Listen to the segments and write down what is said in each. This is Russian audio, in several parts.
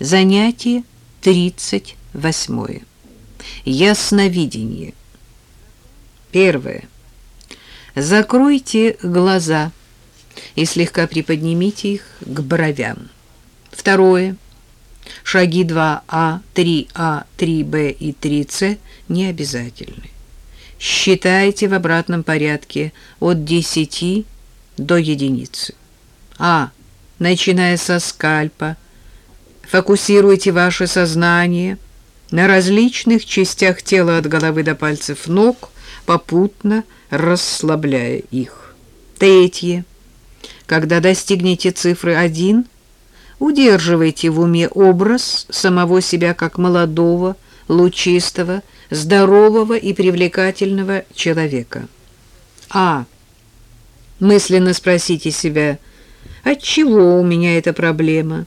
Занятие 38. Ясновидение. Первое. Закройте глаза и слегка приподнимите их к бровям. Второе. Шаги 2А, 3А, 3Б и 3С не обязательны. Считайте в обратном порядке от 10 до единицы. А. Начиная со скальпа, Фокусируйте ваше сознание на различных частях тела от головы до пальцев ног, попутно расслабляя их. Третье. Когда достигнете цифры 1, удерживайте в уме образ самого себя как молодого, лучистого, здорового и привлекательного человека. А. Мысленно спросите себя, от чего у меня эта проблема?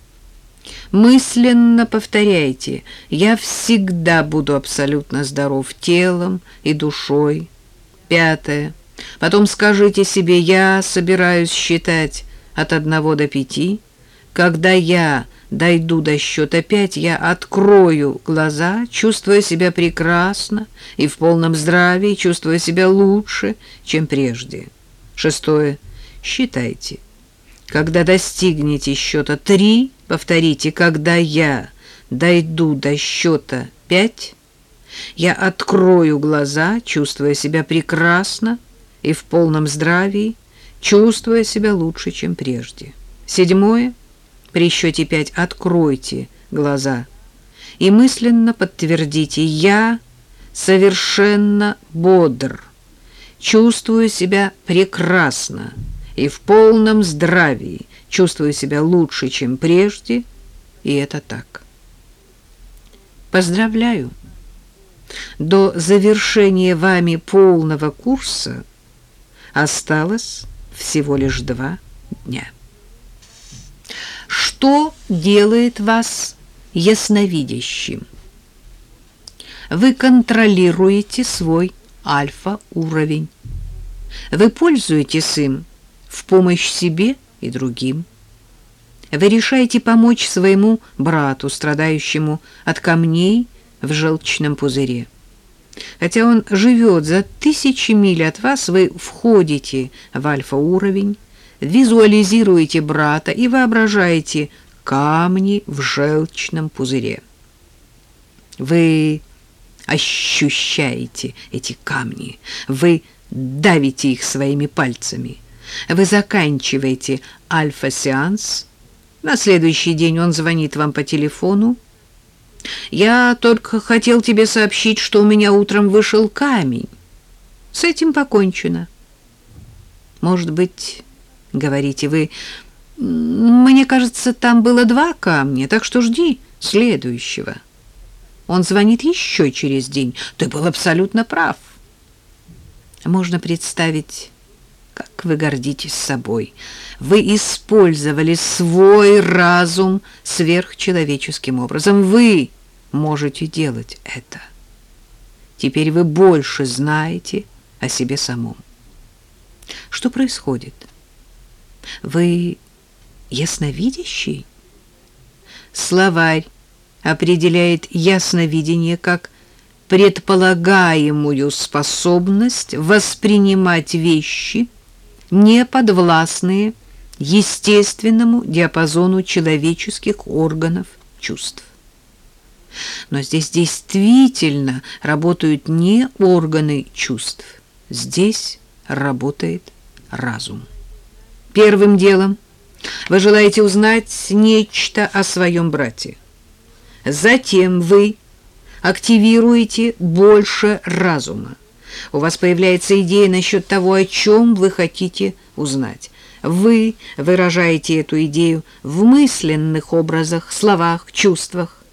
Мысленно повторяйте «Я всегда буду абсолютно здоров телом и душой». Пятое. Потом скажите себе «Я собираюсь считать от одного до пяти». Когда я дойду до счета пять, я открою глаза, чувствуя себя прекрасно и в полном здравии, чувствуя себя лучше, чем прежде. Шестое. Считайте. Когда достигнете счета три, повторите, когда я дойду до счета пять, я открою глаза, чувствуя себя прекрасно и в полном здравии, чувствуя себя лучше, чем прежде. Седьмое. При счете пять откройте глаза и мысленно подтвердите «Я совершенно бодр, чувствую себя прекрасно» и в полном здравии, чувствую себя лучше, чем прежде, и это так. Поздравляю! До завершения вами полного курса осталось всего лишь два дня. Что делает вас ясновидящим? Вы контролируете свой альфа-уровень. Вы пользуетесь им в помощь себе и другим. Вы решаете помочь своему брату, страдающему от камней в желчном пузыре. Хотя он живет за тысячи миль от вас, вы входите в альфа-уровень, визуализируете брата и воображаете камни в желчном пузыре. Вы ощущаете эти камни, вы давите их своими пальцами – вы заканчиваете альфа-сеанс. На следующий день он звонит вам по телефону. «Я только хотел тебе сообщить, что у меня утром вышел камень. С этим покончено». «Может быть, — говорите вы, — мне кажется, там было два камня, так что жди следующего». Он звонит еще через день. Ты был абсолютно прав. Можно представить как вы гордитесь собой. Вы использовали свой разум сверхчеловеческим образом. Вы можете делать это. Теперь вы больше знаете о себе самом. Что происходит? Вы ясновидящий? Словарь определяет ясновидение как предполагаемую способность воспринимать вещи – не подвластные естественному диапазону человеческих органов чувств. Но здесь действительно работают не органы чувств. Здесь работает разум. Первым делом вы желаете узнать нечто о своем брате. Затем вы активируете больше разума у вас появляется идея насчет того, о чем вы хотите узнать. Вы выражаете эту идею в мысленных образах, словах, чувствах.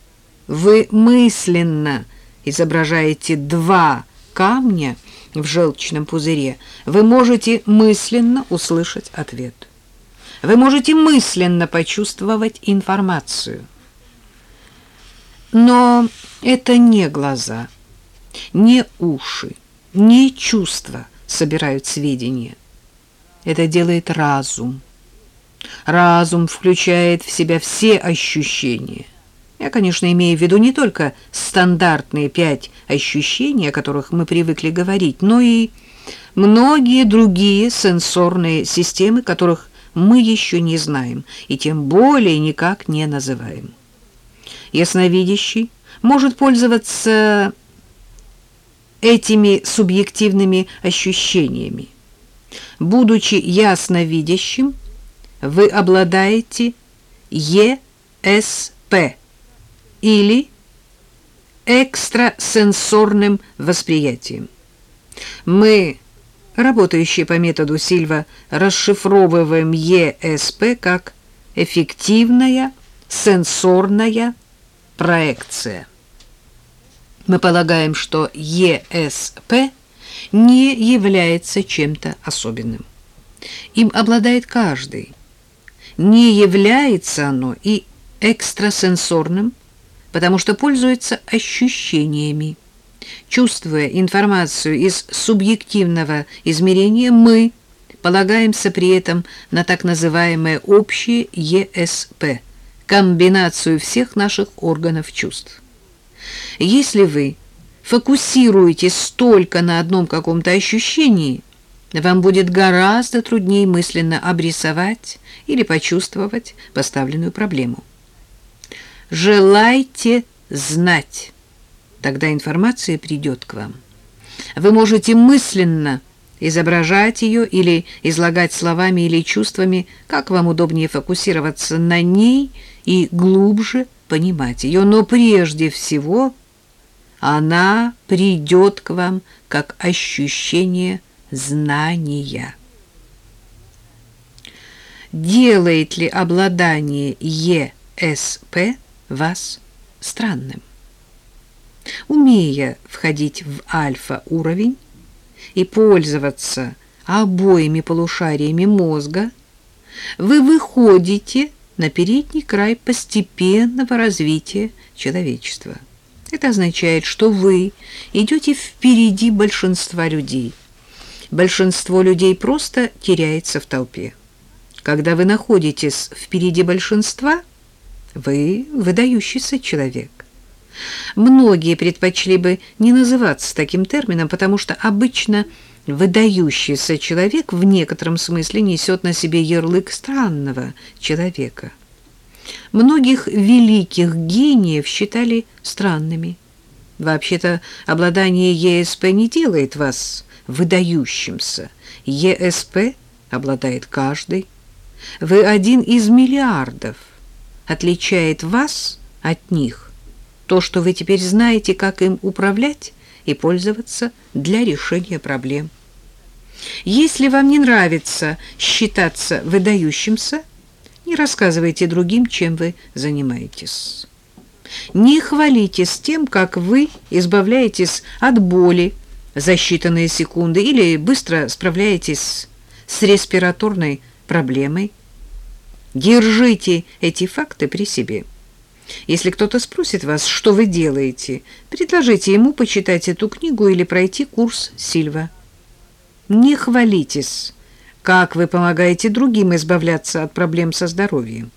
Вы мысленно изображаете два камня в желчном пузыре. Вы можете мысленно услышать ответ. Вы можете мысленно почувствовать информацию. Но это не глаза, не уши, не чувства собирают сведения. Это делает разум. Разум включает в себя все ощущения. Я, конечно, имею в виду не только стандартные пять ощущений, о которых мы привыкли говорить, но и многие другие сенсорные системы, которых мы еще не знаем и тем более никак не называем. Ясновидящий может пользоваться этими субъективными ощущениями. Будучи ясновидящим, вы обладаете ЕСП или экстрасенсорным восприятием. Мы, работающие по методу Сильва, расшифровываем ЕСП как эффективная сенсорная проекция. Мы полагаем, что ЕСП не является чем-то особенным. Им обладает каждый. Не является оно и экстрасенсорным, потому что пользуется ощущениями. Чувствуя информацию из субъективного измерения, мы полагаемся при этом на так называемое общее ЕСП – комбинацию всех наших органов чувств. Если вы фокусируетесь только на одном каком-то ощущении, вам будет гораздо труднее мысленно обрисовать или почувствовать поставленную проблему. Желайте знать, тогда информация придет к вам. Вы можете мысленно изображать ее или излагать словами или чувствами, как вам удобнее фокусироваться на ней и глубже понимать ее. Но прежде всего она придет к вам как ощущение знания. Делает ли обладание ЕСП вас странным? Умея входить в альфа-уровень, и пользоваться обоими полушариями мозга, вы выходите на передний край постепенного развития человечества. Это означает, что вы идете впереди большинства людей. Большинство людей просто теряется в толпе. Когда вы находитесь впереди большинства, вы выдающийся человек. Многие предпочли бы не называться таким термином, потому что обычно выдающийся человек в некотором смысле несет на себе ярлык странного человека. Многих великих гениев считали странными. Вообще-то обладание ЕСП не делает вас выдающимся. ЕСП обладает каждый. Вы один из миллиардов. Отличает вас от них то, что вы теперь знаете, как им управлять и пользоваться для решения проблем. Если вам не нравится считаться выдающимся, не рассказывайте другим, чем вы занимаетесь. Не хвалитесь тем, как вы избавляетесь от боли за считанные секунды или быстро справляетесь с респираторной проблемой. Держите эти факты при себе. Если кто-то спросит вас, что вы делаете, предложите ему почитать эту книгу или пройти курс Сильва. Не хвалитесь, как вы помогаете другим избавляться от проблем со здоровьем.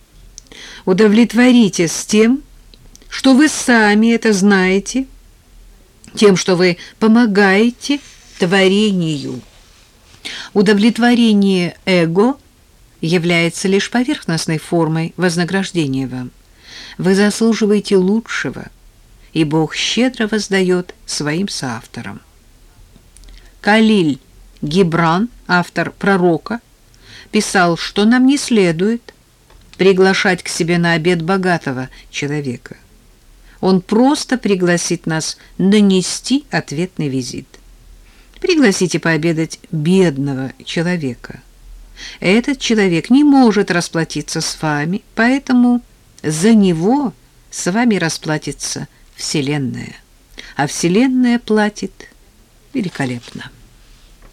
Удовлетворитесь тем, что вы сами это знаете, тем, что вы помогаете творению. Удовлетворение эго является лишь поверхностной формой вознаграждения вам. Вы заслуживаете лучшего, и Бог щедро воздает своим соавторам. Калиль Гибран, автор «Пророка», писал, что нам не следует приглашать к себе на обед богатого человека. Он просто пригласит нас нанести ответный визит. Пригласите пообедать бедного человека. Этот человек не может расплатиться с вами, поэтому за него с вами расплатится Вселенная. А Вселенная платит великолепно.